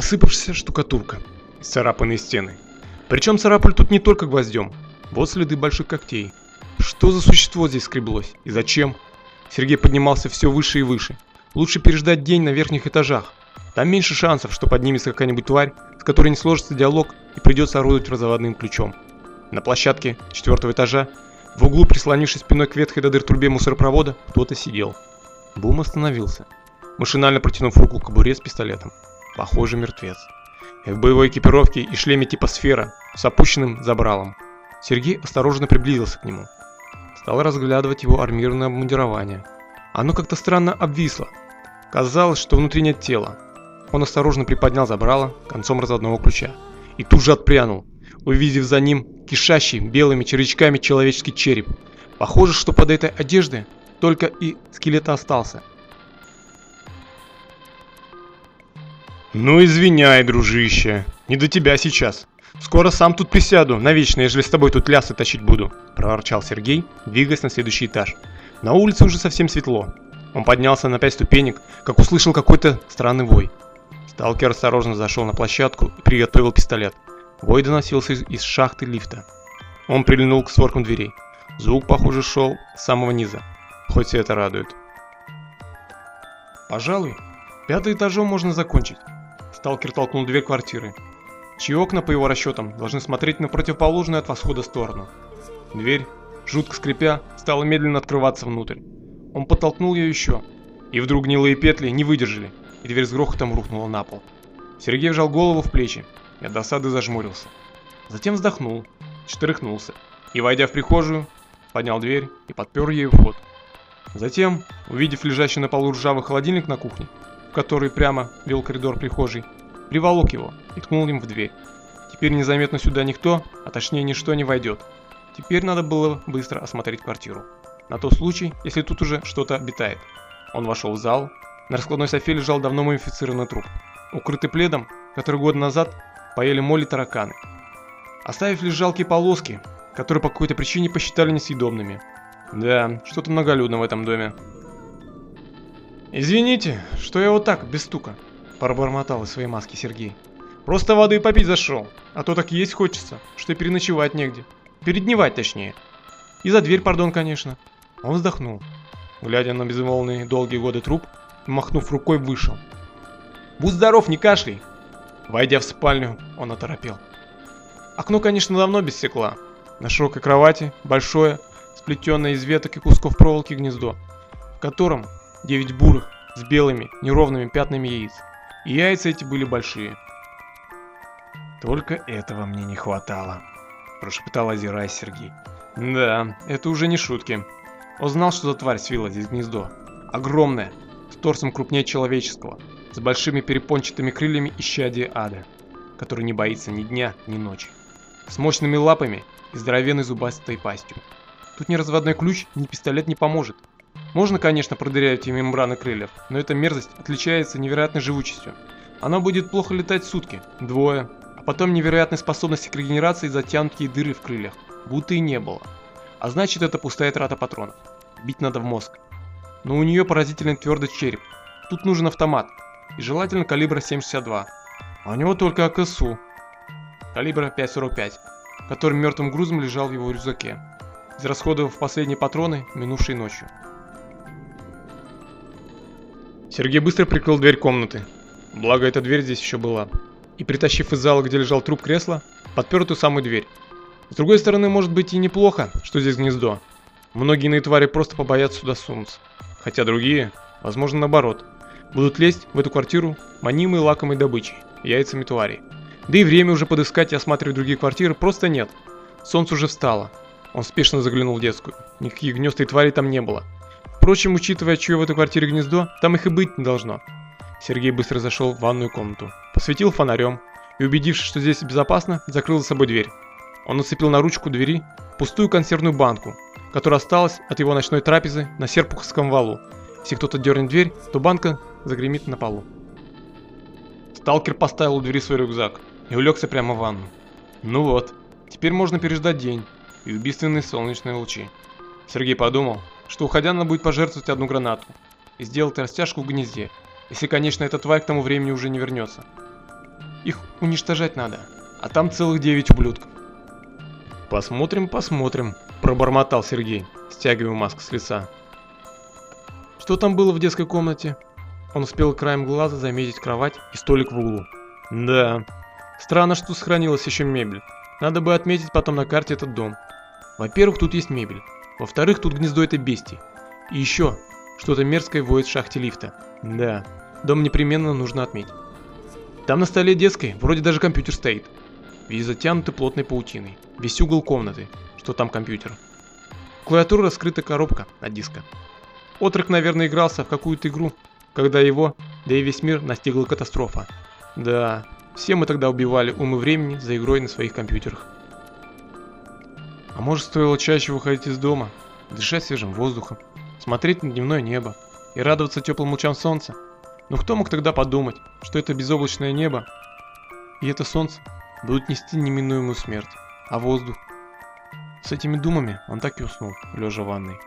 осыпавшаяся штукатурка царапанные стены. Причем царапали тут не только гвоздем. Вот следы больших когтей. Что за существо здесь скреблось? И зачем? Сергей поднимался все выше и выше. Лучше переждать день на верхних этажах. Там меньше шансов, что поднимется какая-нибудь тварь, с которой не сложится диалог и придется орудовать разоводным ключом. На площадке четвертого этажа, в углу прислонившись спиной к ветхой до дыр трубе мусоропровода, кто-то сидел. Бум остановился, машинально протянув руку к кобуре с пистолетом. Похоже, мертвец. В боевой экипировке и шлеме типа сфера, с опущенным забралом. Сергей осторожно приблизился к нему. Стал разглядывать его армированное обмундирование. Оно как-то странно обвисло. Казалось, что внутри нет тела. Он осторожно приподнял забрало концом разводного ключа. И тут же отпрянул, увидев за ним кишащий белыми червячками человеческий череп. Похоже, что под этой одеждой только и скелет остался. «Ну извиняй, дружище, не до тебя сейчас. Скоро сам тут присяду, навечно, ежели с тобой тут лясы тащить буду», – проворчал Сергей, двигаясь на следующий этаж. На улице уже совсем светло. Он поднялся на пять ступенек, как услышал какой-то странный вой. Сталкер осторожно зашел на площадку и приготовил пистолет. Вой доносился из, из шахты лифта. Он прильнул к створкам дверей. Звук, похоже, шел с самого низа. Хоть и это радует. Пожалуй, пятый этажом можно закончить. Сталкер толкнул дверь квартиры. Чьи окна, по его расчетам, должны смотреть на противоположную от восхода сторону. Дверь, жутко скрипя, стала медленно открываться внутрь. Он подтолкнул ее еще, и вдруг гнилые петли не выдержали, и дверь с грохотом рухнула на пол. Сергей вжал голову в плечи и от досады зажмурился. Затем вздохнул, чтрыхнулся и, войдя в прихожую, поднял дверь и подпер ею вход. Затем, увидев лежащий на полу ржавый холодильник на кухне, который прямо вел коридор прихожей, приволок его и ткнул им в дверь. Теперь незаметно сюда никто, а точнее ничто не войдет. Теперь надо было быстро осмотреть квартиру. На тот случай, если тут уже что-то обитает. Он вошел в зал. На раскладной софе лежал давно мумифицированный труп, укрытый пледом, который год назад поели моли тараканы. Оставив лишь жалкие полоски, которые по какой-то причине посчитали несъедобными. Да, что-то многолюдно в этом доме. «Извините, что я вот так, без стука», – пробормотал из своей маски Сергей. «Просто воды попить зашел, а то так есть хочется, что и переночевать негде. Передневать точнее. И за дверь, пардон, конечно». Он вздохнул, глядя на безмолвные долгие годы труп, махнув рукой вышел. «Будь здоров, не кашляй!» Войдя в спальню, он оторопел. Окно, конечно, давно без стекла. На широкой кровати большое, сплетенное из веток и кусков проволоки гнездо, в котором девять бурых с белыми неровными пятнами яиц. И яйца эти были большие. «Только этого мне не хватало», – прошептал озираясь Сергей. «Да, это уже не шутки. Он знал, что за тварь свила здесь гнездо. Огромная, с торсом крупнее человеческого, с большими перепончатыми крыльями исчадия ада, который не боится ни дня, ни ночи. С мощными лапами и здоровенной зубастой пастью. Тут ни разводной ключ, ни пистолет не поможет. Можно, конечно, продырявить и мембраны крыльев, но эта мерзость отличается невероятной живучестью. Она будет плохо летать сутки, двое, а потом невероятной способности к регенерации затянутые дыры в крыльях, будто и не было. А значит это пустая трата патронов. Бить надо в мозг. Но у нее поразительно твердый череп. Тут нужен автомат. И желательно калибра 7,62. А у него только АКСУ. Калибра 5,45. Который мертвым грузом лежал в его рюкзаке израсходовав последние патроны минувшей ночью. Сергей быстро прикрыл дверь комнаты, благо эта дверь здесь еще была, и притащив из зала, где лежал труп кресла, подпер эту самую дверь. С другой стороны, может быть и неплохо, что здесь гнездо. Многие иные твари просто побоятся сюда сунуться, хотя другие, возможно наоборот, будут лезть в эту квартиру манимой лакомой добычей, яйцами тварей. Да и время уже подыскать и осматривать другие квартиры просто нет. Солнце уже встало, он спешно заглянул в детскую. Никаких гнезд и тварей там не было. Впрочем, учитывая, чье в этой квартире гнездо, там их и быть не должно. Сергей быстро зашел в ванную комнату, посветил фонарем и, убедившись, что здесь безопасно, закрыл за собой дверь. Он нацепил на ручку двери пустую консервную банку, которая осталась от его ночной трапезы на Серпуховском валу. Если кто-то дернет дверь, то банка загремит на полу. Сталкер поставил у двери свой рюкзак и улегся прямо в ванну. Ну вот, теперь можно переждать день и убийственные солнечные лучи. Сергей подумал, что уходя надо будет пожертвовать одну гранату и сделать растяжку в гнезде, если, конечно, эта тварь к тому времени уже не вернется. Их уничтожать надо, а там целых девять ублюдков. Посмотрим, посмотрим, пробормотал Сергей, стягивая маску с лица. Что там было в детской комнате? Он успел краем глаза заметить кровать и столик в углу. Да, странно, что сохранилась еще мебель. Надо бы отметить потом на карте этот дом. Во-первых, тут есть мебель. Во-вторых, тут гнездо этой бестии. И еще, что-то мерзкое воет в шахте лифта. Да, дом непременно нужно отметить. Там на столе детской вроде даже компьютер стоит. Весь затянутый плотной паутиной. Весь угол комнаты, что там компьютер. Клавиатура раскрыта коробка от диска. Отрок, наверное, игрался в какую-то игру, когда его, да и весь мир настигла катастрофа. Да, все мы тогда убивали умы времени за игрой на своих компьютерах. А может стоило чаще выходить из дома, дышать свежим воздухом, смотреть на дневное небо и радоваться теплым лучам солнца? Но кто мог тогда подумать, что это безоблачное небо и это солнце будут нести неминуемую смерть, а воздух? С этими думами он так и уснул, лежа в ванной.